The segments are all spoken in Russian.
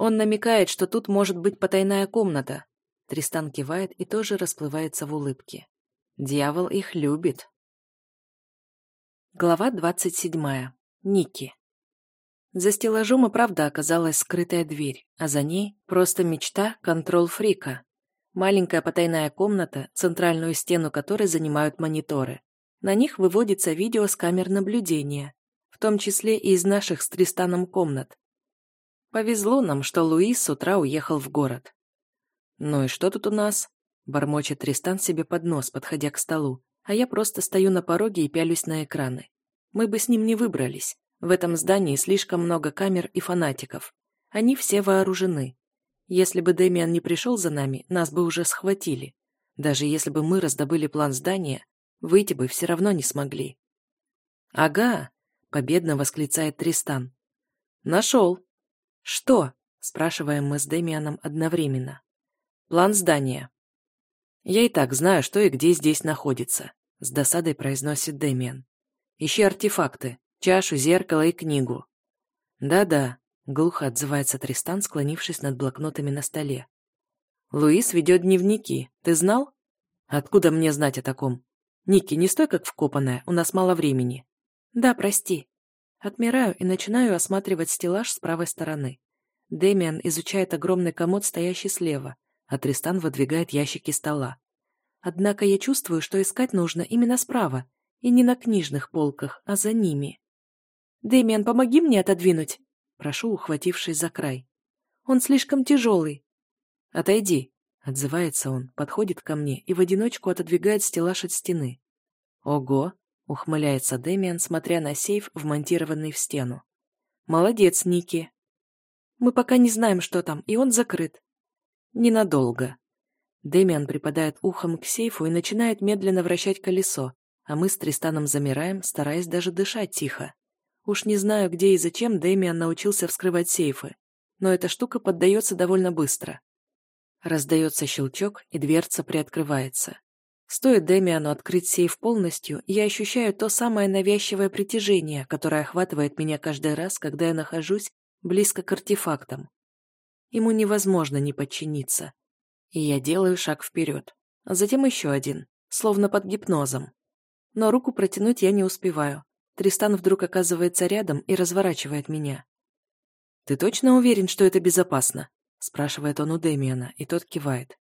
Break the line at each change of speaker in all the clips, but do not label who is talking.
Он намекает, что тут может быть потайная комната. Тристан кивает и тоже расплывается в улыбке. Дьявол их любит. Глава двадцать седьмая. Ники. За стеллажом и правда оказалась скрытая дверь, а за ней просто мечта контрол-фрика. Маленькая потайная комната, центральную стену которой занимают мониторы. На них выводится видео с камер наблюдения, в том числе и из наших с Тристаном комнат. Повезло нам, что Луис с утра уехал в город. «Ну и что тут у нас?» – бормочет Тристан себе под нос, подходя к столу, а я просто стою на пороге и пялюсь на экраны. Мы бы с ним не выбрались. В этом здании слишком много камер и фанатиков. Они все вооружены. Если бы Дэмиан не пришел за нами, нас бы уже схватили. Даже если бы мы раздобыли план здания, выйти бы все равно не смогли. «Ага!» – победно восклицает Тристан. «Нашел!» «Что?» – спрашиваем мы с Дэмианом одновременно. «План здания». «Я и так знаю, что и где здесь находится», – с досадой произносит Дэмиан. «Ищи артефакты, чашу, зеркало и книгу». «Да-да», – глухо отзывается Тристан, склонившись над блокнотами на столе. «Луис ведет дневники. Ты знал?» «Откуда мне знать о таком?» «Ники, не стой как вкопанная, у нас мало времени». «Да, прости», Отмираю и начинаю осматривать стеллаж с правой стороны. Дэмиан изучает огромный комод, стоящий слева, а Тристан выдвигает ящики стола. Однако я чувствую, что искать нужно именно справа, и не на книжных полках, а за ними. «Дэмиан, помоги мне отодвинуть!» Прошу, ухватившись за край. «Он слишком тяжелый». «Отойди», — отзывается он, подходит ко мне и в одиночку отодвигает стеллаж от стены. «Ого, Ухмыляется Дэмиан, смотря на сейф, вмонтированный в стену. «Молодец, Ники!» «Мы пока не знаем, что там, и он закрыт». «Ненадолго». Дэмиан припадает ухом к сейфу и начинает медленно вращать колесо, а мы с Тристаном замираем, стараясь даже дышать тихо. Уж не знаю, где и зачем Дэмиан научился вскрывать сейфы, но эта штука поддается довольно быстро. Раздается щелчок, и дверца приоткрывается. Стоит Демиану открыть сейф полностью, я ощущаю то самое навязчивое притяжение, которое охватывает меня каждый раз, когда я нахожусь близко к артефактам. Ему невозможно не подчиниться. И я делаю шаг вперед, а затем еще один, словно под гипнозом. Но руку протянуть я не успеваю. Тристан вдруг оказывается рядом и разворачивает меня. «Ты точно уверен, что это безопасно?» спрашивает он у Демиана, и тот кивает.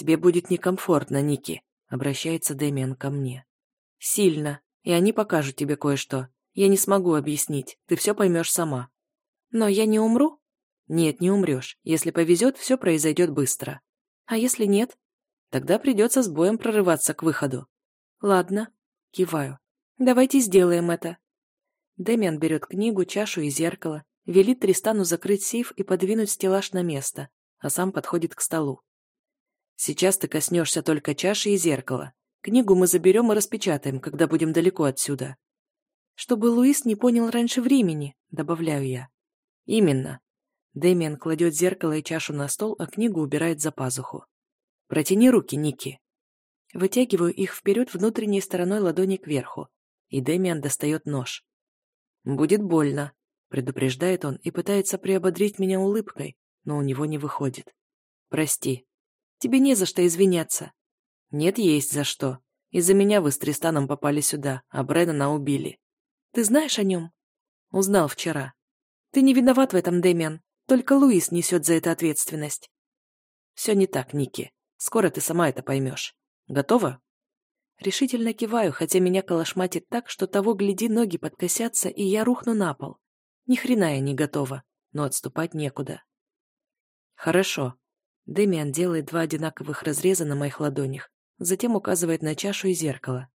«Тебе будет некомфортно, Ники», — обращается Дэмиан ко мне. «Сильно, и они покажут тебе кое-что. Я не смогу объяснить, ты все поймешь сама». «Но я не умру?» «Нет, не умрешь. Если повезет, все произойдет быстро». «А если нет?» «Тогда придется с боем прорываться к выходу». «Ладно», — киваю. «Давайте сделаем это». Дэмиан берет книгу, чашу и зеркало, велит Тристану закрыть сейф и подвинуть стеллаж на место, а сам подходит к столу. Сейчас ты коснешься только чаши и зеркала. Книгу мы заберем и распечатаем, когда будем далеко отсюда. Чтобы Луис не понял раньше времени, добавляю я. Именно. Дэмиан кладет зеркало и чашу на стол, а книгу убирает за пазуху. Протяни руки, Ники. Вытягиваю их вперед внутренней стороной ладони кверху, и Дэмиан достает нож. «Будет больно», — предупреждает он и пытается приободрить меня улыбкой, но у него не выходит. «Прости, Тебе не за что извиняться». «Нет, есть за что. Из-за меня вы с Тристаном попали сюда, а Брэннона убили». «Ты знаешь о нем?» «Узнал вчера». «Ты не виноват в этом, Дэмиан. Только Луис несет за это ответственность». «Все не так, Ники. Скоро ты сама это поймешь. Готова?» Решительно киваю, хотя меня колошматит так, что того гляди ноги подкосятся, и я рухну на пол. Ни хрена я не готова, но отступать некуда. Хорошо. Дэмиан делает два одинаковых разреза на моих ладонях, затем указывает на чашу и зеркало.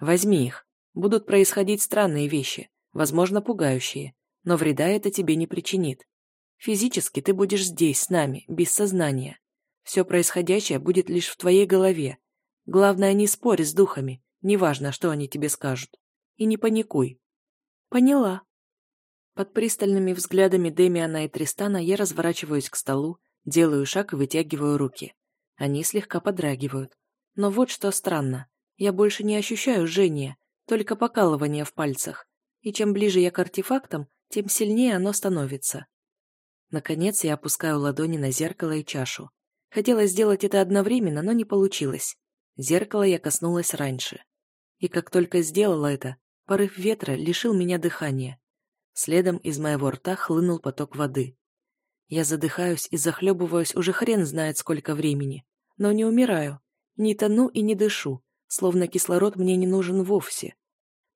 «Возьми их. Будут происходить странные вещи, возможно, пугающие, но вреда это тебе не причинит. Физически ты будешь здесь, с нами, без сознания. Все происходящее будет лишь в твоей голове. Главное, не спорь с духами, неважно, что они тебе скажут. И не паникуй». «Поняла». Под пристальными взглядами Демиана и Тристана я разворачиваюсь к столу, Делаю шаг и вытягиваю руки. Они слегка подрагивают. Но вот что странно. Я больше не ощущаю жжения, только покалывание в пальцах. И чем ближе я к артефактам, тем сильнее оно становится. Наконец я опускаю ладони на зеркало и чашу. Хотела сделать это одновременно, но не получилось. Зеркало я коснулась раньше. И как только сделала это, порыв ветра лишил меня дыхания. Следом из моего рта хлынул поток воды. Я задыхаюсь и захлебываюсь уже хрен знает сколько времени. Но не умираю. Не тону и не дышу, словно кислород мне не нужен вовсе.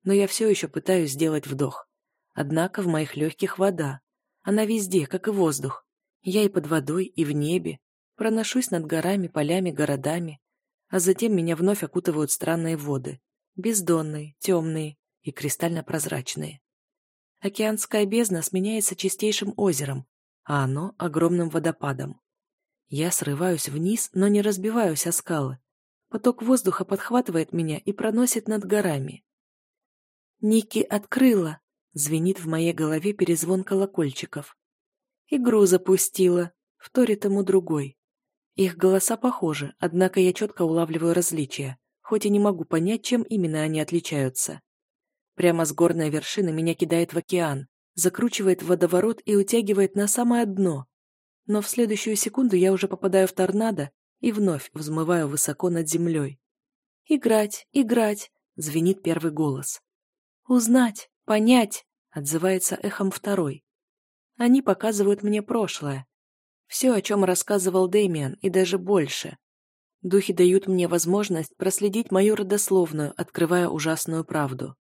Но я все еще пытаюсь сделать вдох. Однако в моих легких вода. Она везде, как и воздух. Я и под водой, и в небе. Проношусь над горами, полями, городами. А затем меня вновь окутывают странные воды. Бездонные, темные и кристально-прозрачные. Океанская бездна сменяется чистейшим озером, а оно — огромным водопадом. Я срываюсь вниз, но не разбиваюсь о скалы. Поток воздуха подхватывает меня и проносит над горами. «Ники открыла!» — звенит в моей голове перезвон колокольчиков. «Игру запустила!» — вторит ему другой. Их голоса похожи, однако я четко улавливаю различия, хоть и не могу понять, чем именно они отличаются. Прямо с горной вершины меня кидает в океан, закручивает водоворот и утягивает на самое дно. Но в следующую секунду я уже попадаю в торнадо и вновь взмываю высоко над землей. «Играть, играть!» — звенит первый голос. «Узнать, понять!» — отзывается эхом второй. Они показывают мне прошлое. Все, о чем рассказывал Дэмиан, и даже больше. Духи дают мне возможность проследить мою родословную, открывая ужасную правду.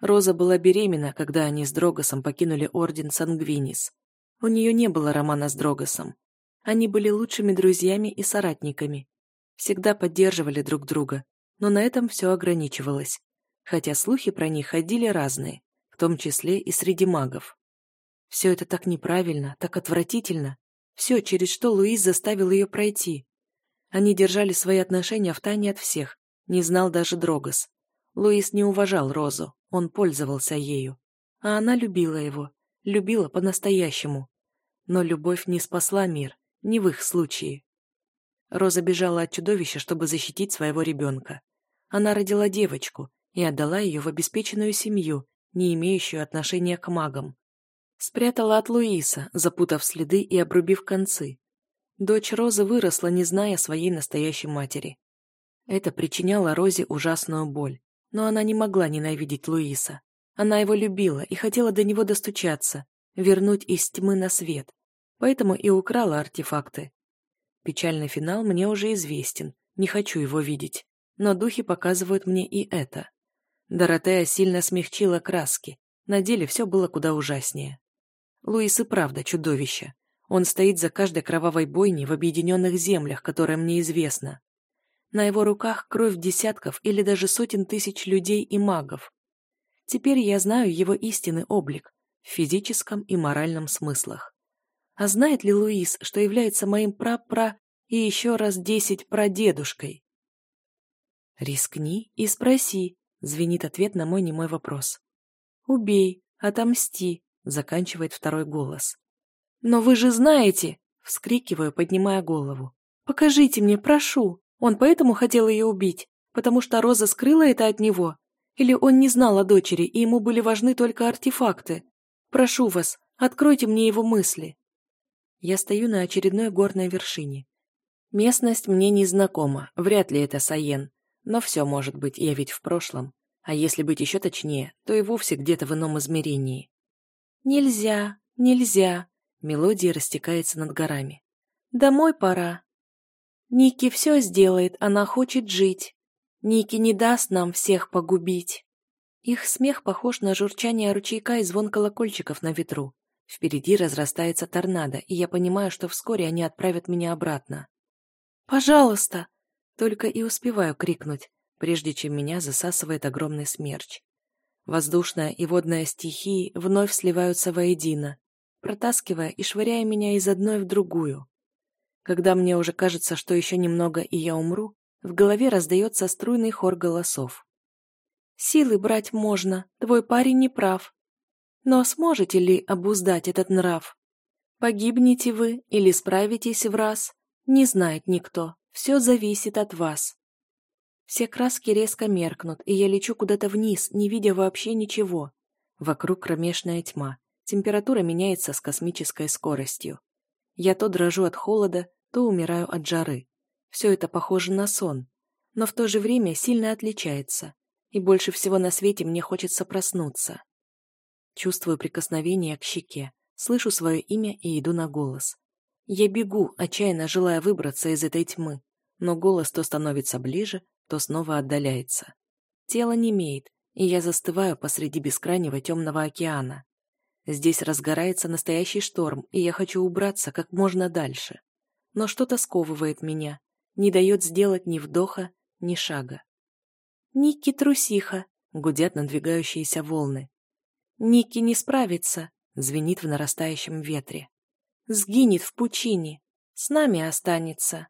Роза была беременна, когда они с Дрогосом покинули Орден Сангвинис. У нее не было романа с Дрогосом. Они были лучшими друзьями и соратниками. Всегда поддерживали друг друга, но на этом все ограничивалось. Хотя слухи про них ходили разные, в том числе и среди магов. Все это так неправильно, так отвратительно. Все, через что Луиз заставил ее пройти. Они держали свои отношения в тайне от всех, не знал даже Дрогос. Луис не уважал Розу, он пользовался ею. А она любила его, любила по-настоящему. Но любовь не спасла мир, не в их случае. Роза бежала от чудовища, чтобы защитить своего ребенка. Она родила девочку и отдала ее в обеспеченную семью, не имеющую отношения к магам. Спрятала от Луиса, запутав следы и обрубив концы. Дочь Розы выросла, не зная своей настоящей матери. Это причиняло Розе ужасную боль. Но она не могла ненавидеть Луиса. Она его любила и хотела до него достучаться, вернуть из тьмы на свет. Поэтому и украла артефакты. Печальный финал мне уже известен, не хочу его видеть. Но духи показывают мне и это. Доротея сильно смягчила краски. На деле все было куда ужаснее. Луис и правда чудовище. Он стоит за каждой кровавой бойней в объединенных землях, которая мне известна. На его руках кровь десятков или даже сотен тысяч людей и магов. Теперь я знаю его истинный облик в физическом и моральном смыслах. А знает ли Луис, что является моим пра-пра и еще раз десять прадедушкой? «Рискни и спроси», — звенит ответ на мой немой вопрос. «Убей, отомсти», — заканчивает второй голос. «Но вы же знаете!» — вскрикиваю, поднимая голову. «Покажите мне, прошу!» Он поэтому хотел ее убить, потому что Роза скрыла это от него? Или он не знал о дочери, и ему были важны только артефакты? Прошу вас, откройте мне его мысли. Я стою на очередной горной вершине. Местность мне не знакома, вряд ли это Саен. Но все может быть, я ведь в прошлом. А если быть еще точнее, то и вовсе где-то в ином измерении. Нельзя, нельзя. Мелодия растекается над горами. Домой пора. Ники все сделает, она хочет жить. Ники не даст нам всех погубить. Их смех похож на журчание ручейка и звон колокольчиков на ветру. Впереди разрастается торнадо, и я понимаю, что вскоре они отправят меня обратно. «Пожалуйста!» Только и успеваю крикнуть, прежде чем меня засасывает огромный смерч. Воздушная и водная стихии вновь сливаются воедино, протаскивая и швыряя меня из одной в другую. Когда мне уже кажется, что еще немного и я умру, в голове раздается струйный хор голосов. «Силы брать можно, твой парень не прав. Но сможете ли обуздать этот нрав? Погибнете вы или справитесь в раз? Не знает никто, все зависит от вас». Все краски резко меркнут, и я лечу куда-то вниз, не видя вообще ничего. Вокруг кромешная тьма. Температура меняется с космической скоростью. Я то дрожу от холода, то умираю от жары. Все это похоже на сон, но в то же время сильно отличается, и больше всего на свете мне хочется проснуться. Чувствую прикосновение к щеке, слышу свое имя и иду на голос. Я бегу, отчаянно желая выбраться из этой тьмы, но голос то становится ближе, то снова отдаляется. Тело немеет, и я застываю посреди бескрайнего темного океана. Здесь разгорается настоящий шторм, и я хочу убраться как можно дальше. Но что-то сковывает меня, не дает сделать ни вдоха, ни шага. «Ники трусиха!» — гудят надвигающиеся волны. «Ники не справится!» — звенит в нарастающем ветре. «Сгинет в пучине! С нами останется!»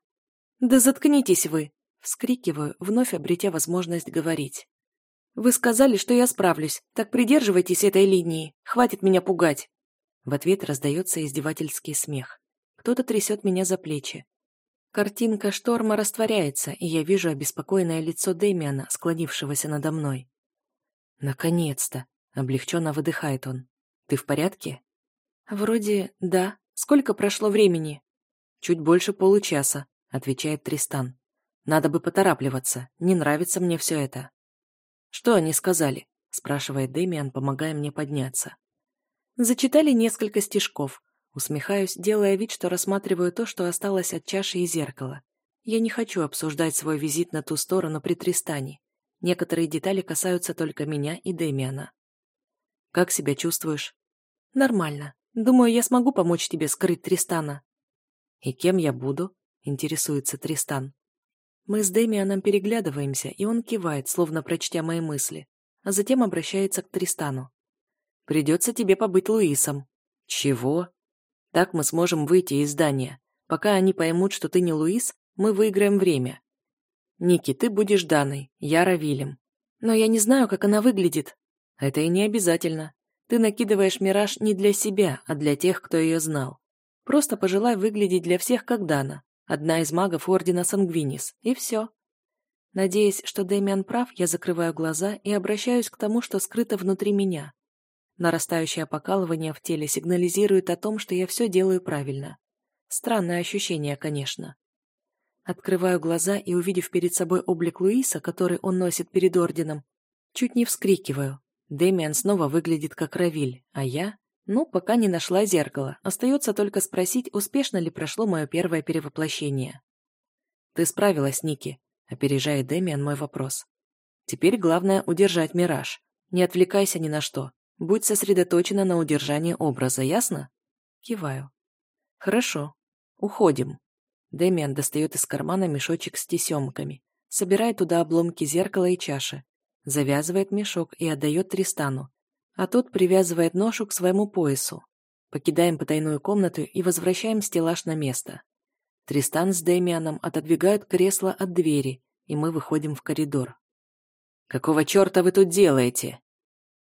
«Да заткнитесь вы!» — вскрикиваю, вновь обретя возможность говорить. «Вы сказали, что я справлюсь, так придерживайтесь этой линии, хватит меня пугать!» В ответ раздается издевательский смех. Кто-то трясет меня за плечи. Картинка шторма растворяется, и я вижу обеспокоенное лицо Дэмиана, склонившегося надо мной. «Наконец-то!» — облегченно выдыхает он. «Ты в порядке?» «Вроде да. Сколько прошло времени?» «Чуть больше получаса», — отвечает Тристан. «Надо бы поторапливаться. Не нравится мне все это». «Что они сказали?» — спрашивает Дэмиан, помогая мне подняться. Зачитали несколько стишков. Усмехаюсь, делая вид, что рассматриваю то, что осталось от чаши и зеркала. Я не хочу обсуждать свой визит на ту сторону при Тристане. Некоторые детали касаются только меня и Дэмиана. «Как себя чувствуешь?» «Нормально. Думаю, я смогу помочь тебе скрыть Тристана». «И кем я буду?» — интересуется Тристан. Мы с Дэмианом переглядываемся, и он кивает, словно прочтя мои мысли, а затем обращается к Тристану. «Придется тебе побыть Луисом». «Чего?» «Так мы сможем выйти из здания. Пока они поймут, что ты не Луис, мы выиграем время. Ники, ты будешь Даной, я Равилем. Но я не знаю, как она выглядит». «Это и не обязательно. Ты накидываешь мираж не для себя, а для тех, кто ее знал. Просто пожелай выглядеть для всех как Дана. Одна из магов Ордена Сангвинис. И все. Надеясь, что Дэмиан прав, я закрываю глаза и обращаюсь к тому, что скрыто внутри меня. Нарастающее покалывание в теле сигнализирует о том, что я все делаю правильно. Странное ощущение, конечно. Открываю глаза и, увидев перед собой облик Луиса, который он носит перед Орденом, чуть не вскрикиваю. Дэмиан снова выглядит как Равиль, а я ну, пока не нашла зеркало. Остается только спросить, успешно ли прошло мое первое перевоплощение. «Ты справилась, Ники», — опережает Дэмиан мой вопрос. «Теперь главное — удержать мираж. Не отвлекайся ни на что. Будь сосредоточена на удержании образа, ясно?» Киваю. «Хорошо. Уходим». Дэмиан достает из кармана мешочек с тесемками, собирает туда обломки зеркала и чаши, завязывает мешок и отдает Тристану, а тот привязывает ношу к своему поясу. Покидаем потайную комнату и возвращаем стеллаж на место. Тристан с Дэмианом отодвигают кресло от двери, и мы выходим в коридор. «Какого черта вы тут делаете?»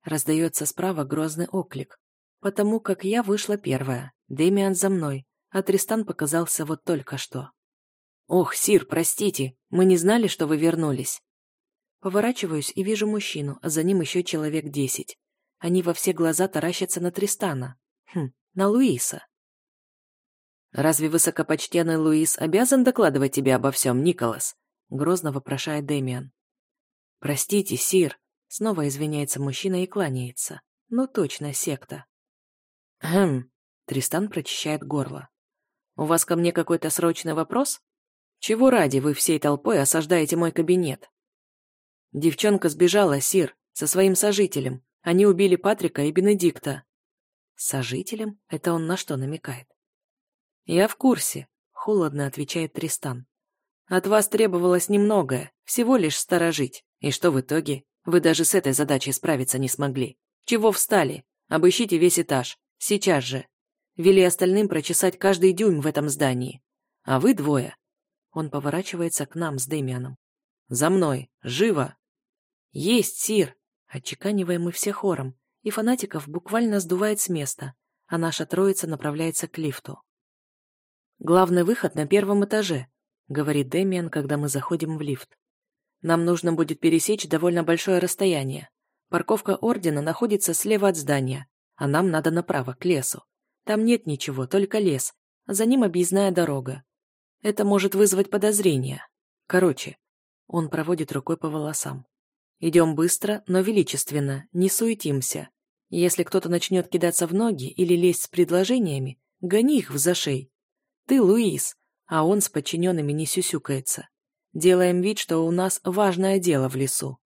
Раздается справа грозный оклик. Потому как я вышла первая, Дэмиан за мной, а Тристан показался вот только что. «Ох, Сир, простите, мы не знали, что вы вернулись». Поворачиваюсь и вижу мужчину, а за ним еще человек десять. Они во все глаза таращатся на Тристана. Хм, на Луиса. «Разве высокопочтенный Луис обязан докладывать тебе обо всем, Николас?» Грозно вопрошает Дэмиан. «Простите, Сир», — снова извиняется мужчина и кланяется. «Ну точно, секта». «Хм», — Тристан прочищает горло. «У вас ко мне какой-то срочный вопрос? Чего ради вы всей толпой осаждаете мой кабинет?» «Девчонка сбежала, Сир, со своим сожителем. Они убили Патрика и Бенедикта. Сожителем? Это он на что намекает? Я в курсе, холодно отвечает Тристан. От вас требовалось немногое, всего лишь сторожить. И что в итоге? Вы даже с этой задачей справиться не смогли. Чего встали? Обыщите весь этаж. Сейчас же. Вели остальным прочесать каждый дюйм в этом здании. А вы двое. Он поворачивается к нам с Дэмианом. За мной. Живо. Есть, Сир. Отчеканиваем мы все хором, и фанатиков буквально сдувает с места, а наша троица направляется к лифту. «Главный выход на первом этаже», — говорит Дэмиан, когда мы заходим в лифт. «Нам нужно будет пересечь довольно большое расстояние. Парковка Ордена находится слева от здания, а нам надо направо, к лесу. Там нет ничего, только лес, За ним объездная дорога. Это может вызвать подозрения. Короче, он проводит рукой по волосам. Идем быстро, но величественно, не суетимся. Если кто-то начнет кидаться в ноги или лезть с предложениями, гони их в зашей. Ты Луис, а он с подчиненными не сюсюкается. Делаем вид, что у нас важное дело в лесу.